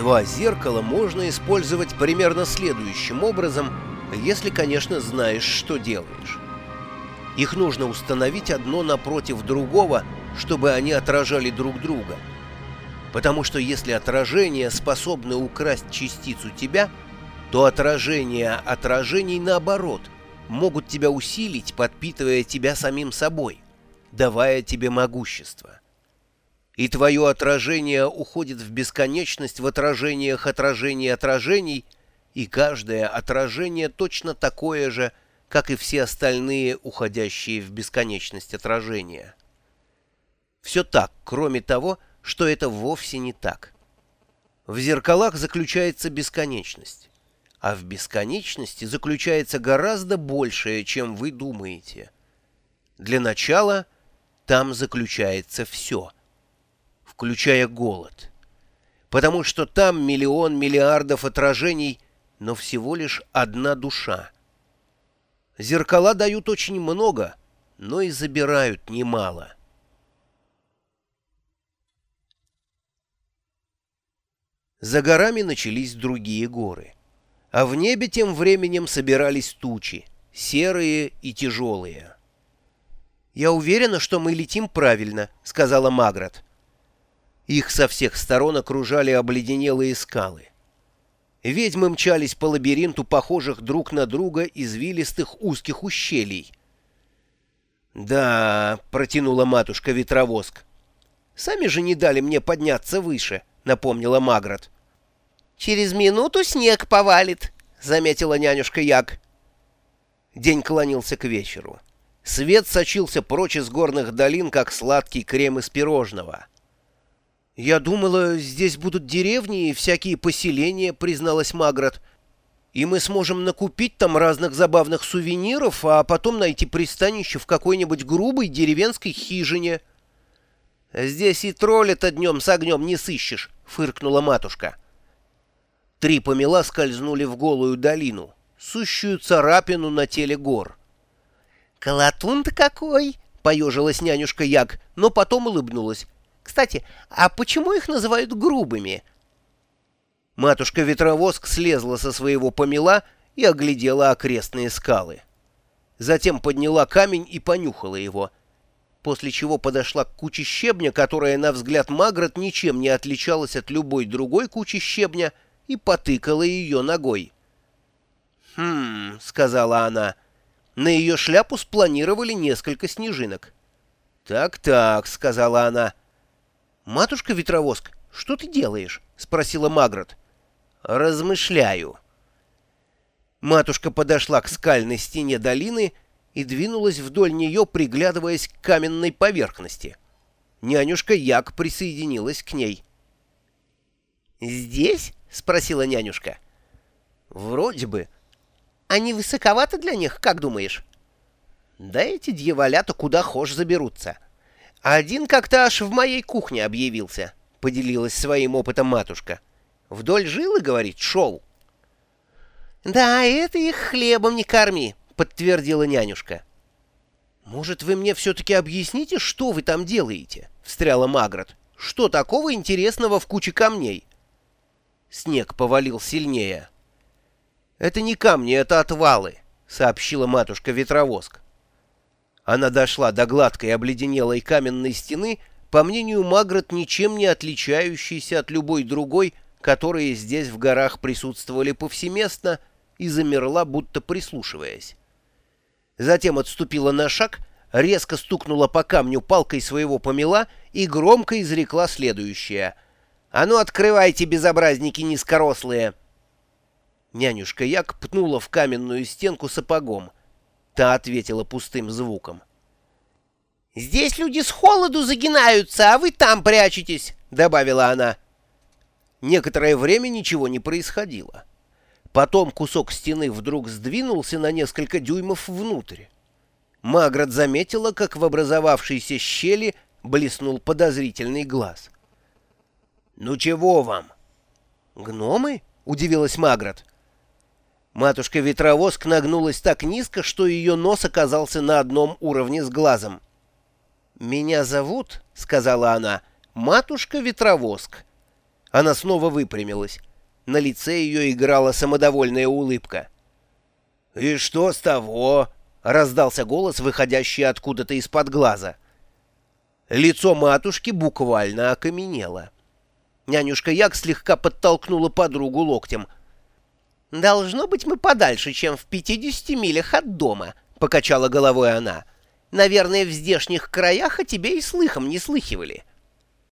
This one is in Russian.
Два зеркала можно использовать примерно следующим образом, если, конечно, знаешь, что делаешь. Их нужно установить одно напротив другого, чтобы они отражали друг друга. Потому что если отражения способны украсть частицу тебя, то отражения отражений наоборот могут тебя усилить, подпитывая тебя самим собой, давая тебе могущество. И твое отражение уходит в бесконечность в отражениях отражений отражений, и каждое отражение точно такое же, как и все остальные, уходящие в бесконечность отражения. Все так, кроме того, что это вовсе не так. В зеркалах заключается бесконечность, а в бесконечности заключается гораздо большее, чем вы думаете. Для начала там заключается все, включая голод. Потому что там миллион миллиардов отражений, но всего лишь одна душа. Зеркала дают очень много, но и забирают немало. За горами начались другие горы. А в небе тем временем собирались тучи, серые и тяжелые. «Я уверена, что мы летим правильно», — сказала Маград. Их со всех сторон окружали обледенелые скалы. Ведьмы мчались по лабиринту похожих друг на друга извилистых узких ущелий. «Да», — протянула матушка-ветровоск. «Сами же не дали мне подняться выше», — напомнила Маград. «Через минуту снег повалит», — заметила нянюшка Як. День клонился к вечеру. Свет сочился прочь из горных долин, как сладкий крем из пирожного. «Я думала, здесь будут деревни и всякие поселения», — призналась Маград. «И мы сможем накупить там разных забавных сувениров, а потом найти пристанище в какой-нибудь грубой деревенской хижине». «Здесь и тролля-то днем с огнем не сыщешь», — фыркнула матушка. Три помела скользнули в голую долину, сущую царапину на теле гор. «Колотун-то какой!» — поежилась нянюшка Як, но потом улыбнулась. «Кстати, а почему их называют грубыми?» Матушка-ветровоск слезла со своего помела и оглядела окрестные скалы. Затем подняла камень и понюхала его, после чего подошла к куче щебня, которая, на взгляд Магрот, ничем не отличалась от любой другой кучи щебня, и потыкала ее ногой. «Хм», — сказала она, — на ее шляпу спланировали несколько снежинок. «Так-так», — сказала она. «Матушка-ветровоск, что ты делаешь?» — спросила Магрот. «Размышляю». Матушка подошла к скальной стене долины и двинулась вдоль нее, приглядываясь к каменной поверхности. Нянюшка Як присоединилась к ней. «Здесь?» — спросила нянюшка. «Вроде бы. Они высоковаты для них, как думаешь?» «Да эти дьяволята куда хошь заберутся. Один как-то аж в моей кухне объявился», — поделилась своим опытом матушка. «Вдоль жилы, — говорит, — шел». «Да, это их хлебом не корми», — подтвердила нянюшка. «Может, вы мне все-таки объясните, что вы там делаете?» — встряла Магрот. «Что такого интересного в куче камней?» Снег повалил сильнее. «Это не камни, это отвалы», — сообщила матушка-ветровоск. Она дошла до гладкой обледенелой каменной стены, по мнению Магрот, ничем не отличающейся от любой другой, которые здесь в горах присутствовали повсеместно, и замерла, будто прислушиваясь. Затем отступила на шаг, резко стукнула по камню палкой своего помела и громко изрекла следующее — «А ну, открывайте, безобразники низкорослые!» Нянюшка Як пнула в каменную стенку сапогом. Та ответила пустым звуком. «Здесь люди с холоду загинаются, а вы там прячетесь», — добавила она. Некоторое время ничего не происходило. Потом кусок стены вдруг сдвинулся на несколько дюймов внутрь. Маград заметила, как в образовавшейся щели блеснул подозрительный глаз — «Ну чего вам?» «Гномы?» — удивилась Маград. Матушка-ветровоск нагнулась так низко, что ее нос оказался на одном уровне с глазом. «Меня зовут, — сказала она, — матушка-ветровоск. Она снова выпрямилась. На лице ее играла самодовольная улыбка. «И что с того?» — раздался голос, выходящий откуда-то из-под глаза. Лицо матушки буквально окаменело. Нянюшка Як слегка подтолкнула подругу локтем. «Должно быть, мы подальше, чем в пятидесяти милях от дома», — покачала головой она. «Наверное, в здешних краях о тебе и слыхом не слыхивали».